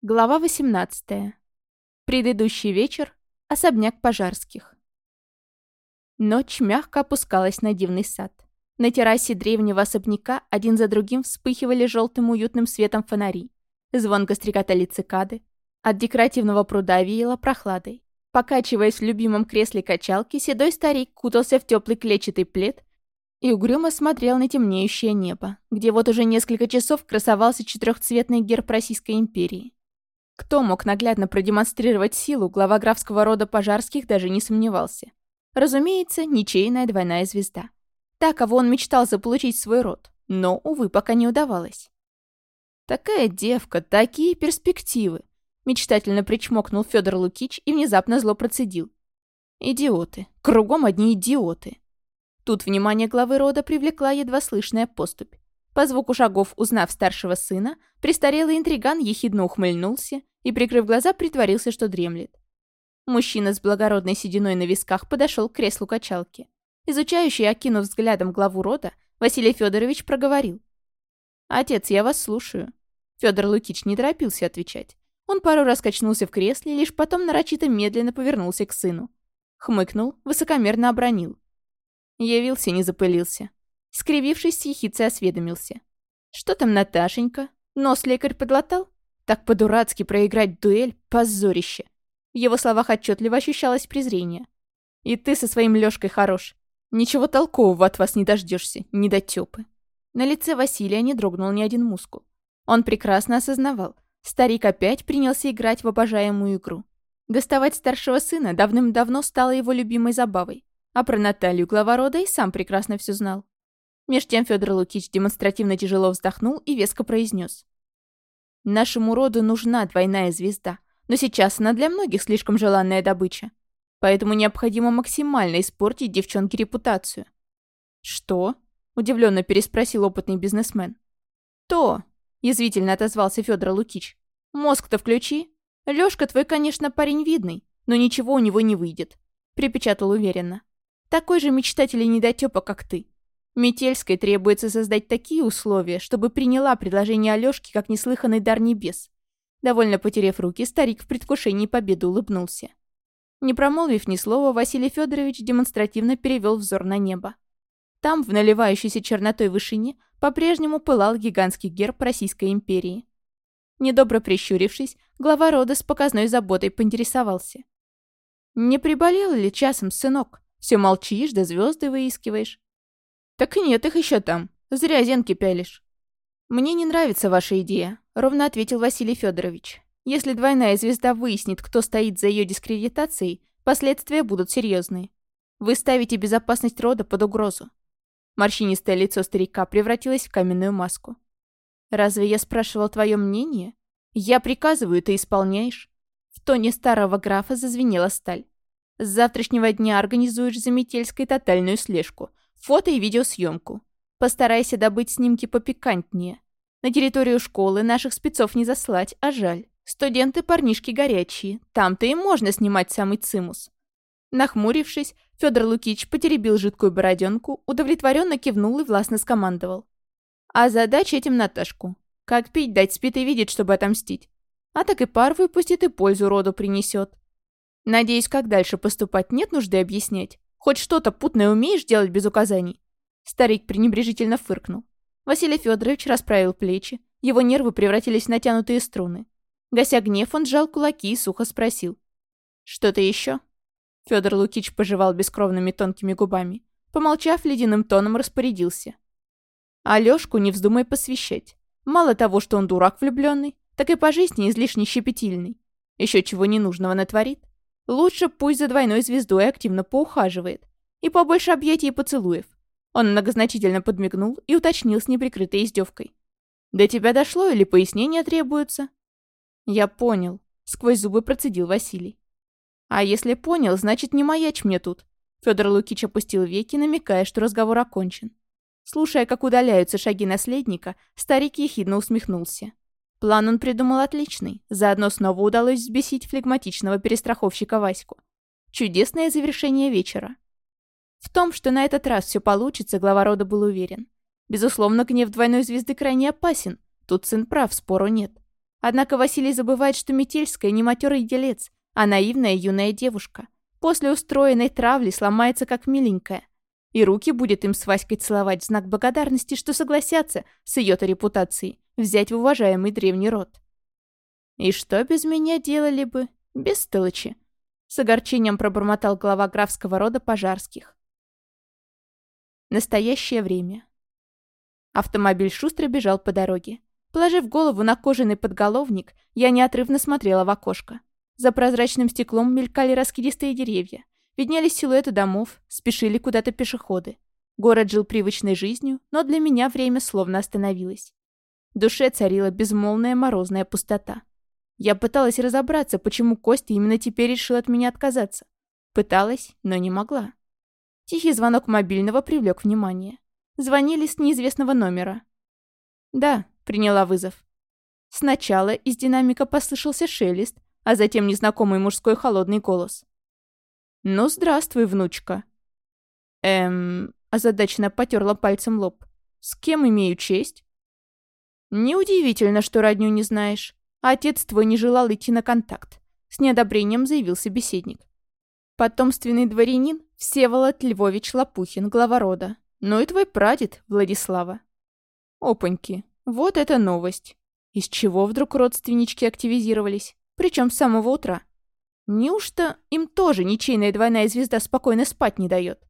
Глава 18. Предыдущий вечер. Особняк пожарских. Ночь мягко опускалась на дивный сад. На террасе древнего особняка один за другим вспыхивали желтым уютным светом фонари. Звонко стрекотали цикады. От декоративного пруда веяло прохладой. Покачиваясь в любимом кресле качалки, седой старик кутался в теплый клетчатый плед и угрюмо смотрел на темнеющее небо, где вот уже несколько часов красовался четырехцветный герб Российской империи. Кто мог наглядно продемонстрировать силу, глава графского рода пожарских даже не сомневался. Разумеется, ничейная двойная звезда. Та, кого он мечтал заполучить свой род, но, увы, пока не удавалось. «Такая девка, такие перспективы!» Мечтательно причмокнул Федор Лукич и внезапно зло процедил. «Идиоты. Кругом одни идиоты». Тут внимание главы рода привлекла едва слышная поступь. По звуку шагов, узнав старшего сына, престарелый интриган ехидно ухмыльнулся и, прикрыв глаза, притворился, что дремлет. Мужчина с благородной сединой на висках подошел к креслу качалки. Изучающий, окинув взглядом главу рода, Василий Федорович проговорил. «Отец, я вас слушаю». Федор Лукич не торопился отвечать. Он пару раз качнулся в кресле, лишь потом нарочито медленно повернулся к сыну. Хмыкнул, высокомерно обронил. Явился, не запылился. Скривившись, ехидце осведомился. «Что там Наташенька? Нос лекарь подлатал? Так по-дурацки проиграть дуэль — позорище!» В его словах отчетливо ощущалось презрение. «И ты со своим Лёшкой хорош. Ничего толкового от вас не дождешься, недотёпы». На лице Василия не дрогнул ни один мускул. Он прекрасно осознавал. Старик опять принялся играть в обожаемую игру. Доставать старшего сына давным-давно стало его любимой забавой. А про Наталью глава рода и сам прекрасно все знал. Меж тем Федор Лукич демонстративно тяжело вздохнул и веско произнес: «Нашему роду нужна двойная звезда, но сейчас она для многих слишком желанная добыча. Поэтому необходимо максимально испортить девчонке репутацию». «Что?» – удивленно переспросил опытный бизнесмен. «То!» – язвительно отозвался Федор Лукич. «Мозг-то включи. Лёшка твой, конечно, парень видный, но ничего у него не выйдет», – припечатал уверенно. «Такой же мечтатель и недотёпа, как ты. Метельской требуется создать такие условия, чтобы приняла предложение Алёшки как неслыханный дар небес. Довольно потеряв руки, старик в предвкушении победы улыбнулся. Не промолвив ни слова, Василий Федорович демонстративно перевел взор на небо. Там, в наливающейся чернотой вышине, по-прежнему пылал гигантский герб Российской империи. Недобро прищурившись, глава рода с показной заботой поинтересовался. «Не приболел ли часом, сынок? Все молчишь, да звезды выискиваешь. «Так нет их еще там. Зря зенки пялишь». «Мне не нравится ваша идея», — ровно ответил Василий Федорович. «Если двойная звезда выяснит, кто стоит за ее дискредитацией, последствия будут серьезные. Вы ставите безопасность рода под угрозу». Морщинистое лицо старика превратилось в каменную маску. «Разве я спрашивал твое мнение? Я приказываю, ты исполняешь?» В тоне старого графа зазвенела сталь. «С завтрашнего дня организуешь за Метельской тотальную слежку, Фото и видеосъемку. Постарайся добыть снимки попикантнее. На территорию школы наших спецов не заслать, а жаль. Студенты парнишки горячие. Там-то и можно снимать самый цимус. Нахмурившись, Федор Лукич потеребил жидкую бороденку, удовлетворенно кивнул и властно скомандовал. А задача этим Наташку. Как пить дать спит и видит, чтобы отомстить. А так и пар выпустит и пользу роду принесет. Надеюсь, как дальше поступать нет нужды объяснять. Хоть что-то путное умеешь делать без указаний?» Старик пренебрежительно фыркнул. Василий Федорович расправил плечи. Его нервы превратились в натянутые струны. Гася гнев, он сжал кулаки и сухо спросил. «Что-то еще?» Федор Лукич пожевал бескровными тонкими губами. Помолчав, ледяным тоном распорядился. Алёшку не вздумай посвящать. Мало того, что он дурак влюбленный, так и по жизни излишне щепетильный. Еще чего ненужного натворит. Лучше пусть за двойной звездой активно поухаживает. И побольше объятий и поцелуев. Он многозначительно подмигнул и уточнил с неприкрытой издевкой. «До тебя дошло или пояснения требуются?» «Я понял», — сквозь зубы процедил Василий. «А если понял, значит, не маячь мне тут». Федор Лукич опустил веки, намекая, что разговор окончен. Слушая, как удаляются шаги наследника, старик ехидно усмехнулся. План он придумал отличный. Заодно снова удалось взбесить флегматичного перестраховщика Ваську. Чудесное завершение вечера. В том, что на этот раз все получится, глава рода был уверен. Безусловно, гнев двойной звезды крайне опасен. Тут сын прав, спору нет. Однако Василий забывает, что Метельская не матерый делец, а наивная юная девушка. После устроенной травли сломается как миленькая. И руки будет им с Васькой целовать в знак благодарности, что согласятся с ее-то репутацией взять в уважаемый древний род. И что без меня делали бы? Без стылочи. С огорчением пробормотал глава графского рода пожарских. Настоящее время. Автомобиль шустро бежал по дороге. Положив голову на кожаный подголовник, я неотрывно смотрела в окошко. За прозрачным стеклом мелькали раскидистые деревья. Виднелись силуэты домов, спешили куда-то пешеходы. Город жил привычной жизнью, но для меня время словно остановилось. Душе царила безмолвная морозная пустота. Я пыталась разобраться, почему Костя именно теперь решил от меня отказаться. Пыталась, но не могла. Тихий звонок мобильного привлек внимание. Звонили с неизвестного номера. «Да», — приняла вызов. Сначала из динамика послышался шелест, а затем незнакомый мужской холодный голос. «Ну, здравствуй, внучка». «Эм...» — озадаченно потерла пальцем лоб. «С кем имею честь?» «Неудивительно, что родню не знаешь. Отец твой не желал идти на контакт. С неодобрением заявил собеседник. Потомственный дворянин Всеволод Львович Лопухин, глава рода. Ну и твой прадед, Владислава. Опаньки, вот это новость. Из чего вдруг родственнички активизировались? Причем с самого утра. Неужто им тоже ничейная двойная звезда спокойно спать не дает?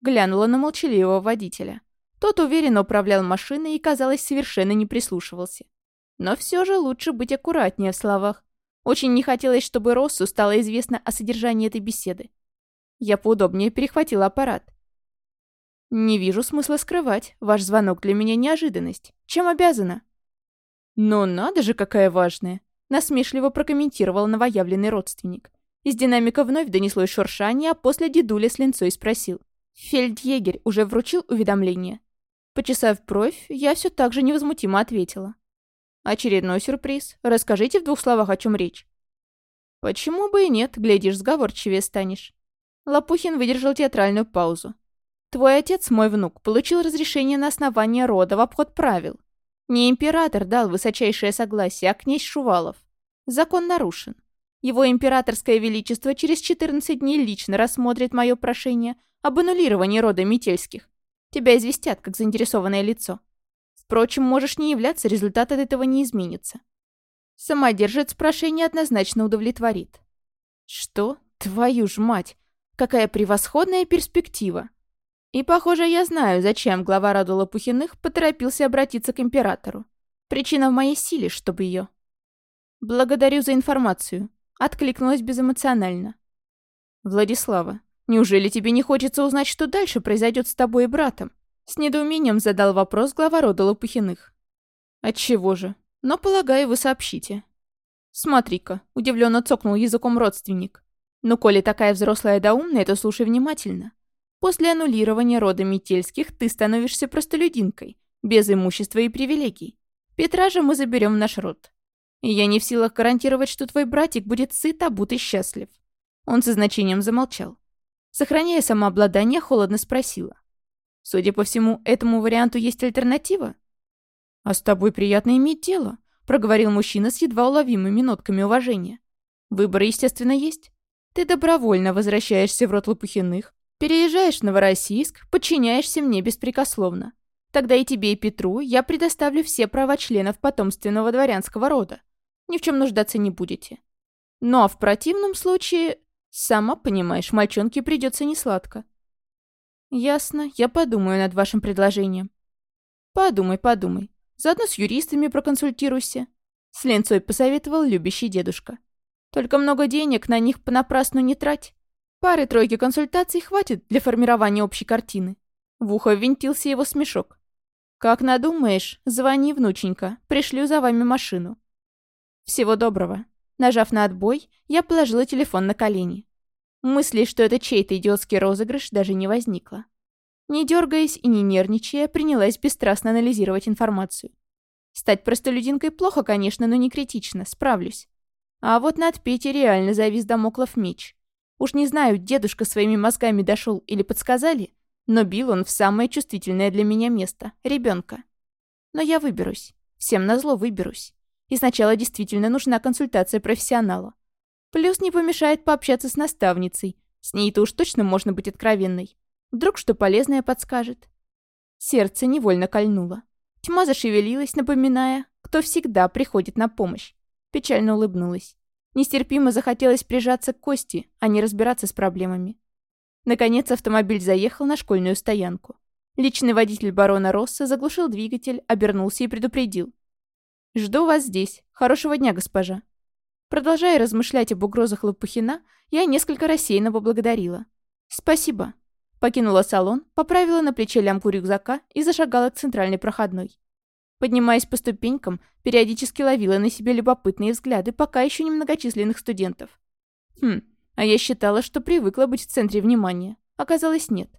Глянула на молчаливого водителя. Тот уверенно управлял машиной и, казалось, совершенно не прислушивался. Но все же лучше быть аккуратнее в словах. Очень не хотелось, чтобы Россу стало известно о содержании этой беседы. Я поудобнее перехватила аппарат. «Не вижу смысла скрывать. Ваш звонок для меня неожиданность. Чем обязана?» «Но надо же, какая важная!» Насмешливо прокомментировал новоявленный родственник. Из динамика вновь донеслось шуршание, а после дедуля с линцой спросил. «Фельдъегерь уже вручил уведомление?» Почесав бровь, я все так же невозмутимо ответила. Очередной сюрприз. Расскажите в двух словах, о чем речь. Почему бы и нет, глядишь, сговорчивее станешь. Лопухин выдержал театральную паузу. Твой отец, мой внук, получил разрешение на основании рода в обход правил. Не император дал высочайшее согласие, а князь Шувалов. Закон нарушен. Его императорское величество через 14 дней лично рассмотрит мое прошение об аннулировании рода Метельских. Тебя известят, как заинтересованное лицо. Впрочем, можешь не являться, результат от этого не изменится. Самодержец прошение однозначно удовлетворит. Что? Твою ж мать! Какая превосходная перспектива! И, похоже, я знаю, зачем глава рода Лопухиных поторопился обратиться к императору. Причина в моей силе, чтобы ее... Благодарю за информацию. Откликнулась безэмоционально. Владислава, неужели тебе не хочется узнать, что дальше произойдет с тобой и братом? С недоумением задал вопрос глава рода Лопухиных. «Отчего же? Но, полагаю, вы сообщите». «Смотри-ка», — удивленно цокнул языком родственник. «Ну, коли такая взрослая да умная, то слушай внимательно. После аннулирования рода Метельских ты становишься простолюдинкой, без имущества и привилегий. Петра же мы заберем в наш род. И я не в силах гарантировать, что твой братик будет сыт, обут и счастлив». Он со значением замолчал. Сохраняя самообладание, холодно спросила. Судя по всему, этому варианту есть альтернатива. «А с тобой приятно иметь дело», — проговорил мужчина с едва уловимыми нотками уважения. «Выбор, естественно, есть. Ты добровольно возвращаешься в род Лопухиных, переезжаешь в Новороссийск, подчиняешься мне беспрекословно. Тогда и тебе, и Петру я предоставлю все права членов потомственного дворянского рода. Ни в чем нуждаться не будете. Ну а в противном случае, сама понимаешь, мальчонке придется несладко. «Ясно, я подумаю над вашим предложением». «Подумай, подумай. Заодно с юристами проконсультируйся», — с ленцой посоветовал любящий дедушка. «Только много денег на них понапрасну не трать. Пары-тройки консультаций хватит для формирования общей картины». В ухо ввинтился его смешок. «Как надумаешь, звони, внученька, пришлю за вами машину». «Всего доброго». Нажав на отбой, я положила телефон на колени. Мысли, что это чей-то идиотский розыгрыш, даже не возникло. Не дергаясь и не нервничая, принялась бесстрастно анализировать информацию. Стать простолюдинкой плохо, конечно, но не критично, справлюсь. А вот над Петей реально завис домоклов меч. Уж не знаю, дедушка своими мозгами дошел или подсказали, но бил он в самое чувствительное для меня место — ребенка. Но я выберусь. Всем назло выберусь. И сначала действительно нужна консультация профессионала. Плюс не помешает пообщаться с наставницей. С ней-то уж точно можно быть откровенной. Вдруг что полезное подскажет. Сердце невольно кольнуло. Тьма зашевелилась, напоминая, кто всегда приходит на помощь. Печально улыбнулась. Нестерпимо захотелось прижаться к Кости, а не разбираться с проблемами. Наконец автомобиль заехал на школьную стоянку. Личный водитель барона Росса заглушил двигатель, обернулся и предупредил. «Жду вас здесь. Хорошего дня, госпожа». Продолжая размышлять об угрозах Лопухина, я несколько рассеянно поблагодарила. «Спасибо». Покинула салон, поправила на плече лямку рюкзака и зашагала к центральной проходной. Поднимаясь по ступенькам, периодически ловила на себе любопытные взгляды пока еще немногочисленных студентов. Хм, а я считала, что привыкла быть в центре внимания. Оказалось, нет.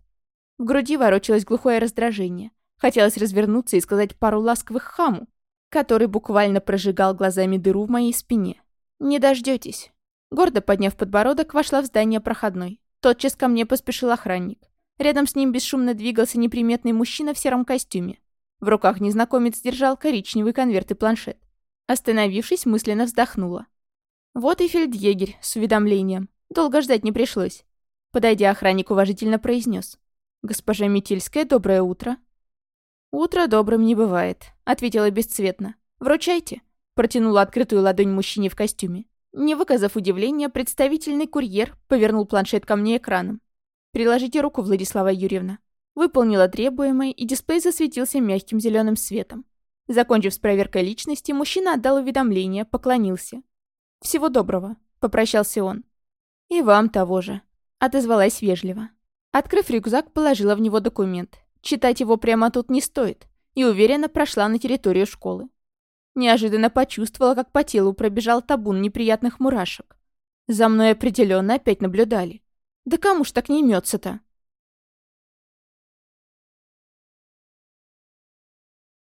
В груди ворочалось глухое раздражение. Хотелось развернуться и сказать пару ласковых хаму, который буквально прожигал глазами дыру в моей спине. «Не дождетесь. Гордо подняв подбородок, вошла в здание проходной. Тотчас ко мне поспешил охранник. Рядом с ним бесшумно двигался неприметный мужчина в сером костюме. В руках незнакомец держал коричневый конверт и планшет. Остановившись, мысленно вздохнула. Вот и фельдъегерь с уведомлением. Долго ждать не пришлось. Подойдя, охранник уважительно произнес: «Госпожа Метельская, доброе утро». «Утро добрым не бывает», — ответила бесцветно. «Вручайте», — протянула открытую ладонь мужчине в костюме. Не выказав удивления, представительный курьер повернул планшет ко мне экраном. «Приложите руку, Владислава Юрьевна». Выполнила требуемое, и дисплей засветился мягким зеленым светом. Закончив с проверкой личности, мужчина отдал уведомление, поклонился. «Всего доброго», — попрощался он. «И вам того же», — отозвалась вежливо. Открыв рюкзак, положила в него документ. Читать его прямо тут не стоит. И уверенно прошла на территорию школы. Неожиданно почувствовала, как по телу пробежал табун неприятных мурашек. За мной определенно опять наблюдали. Да кому ж так не имется-то?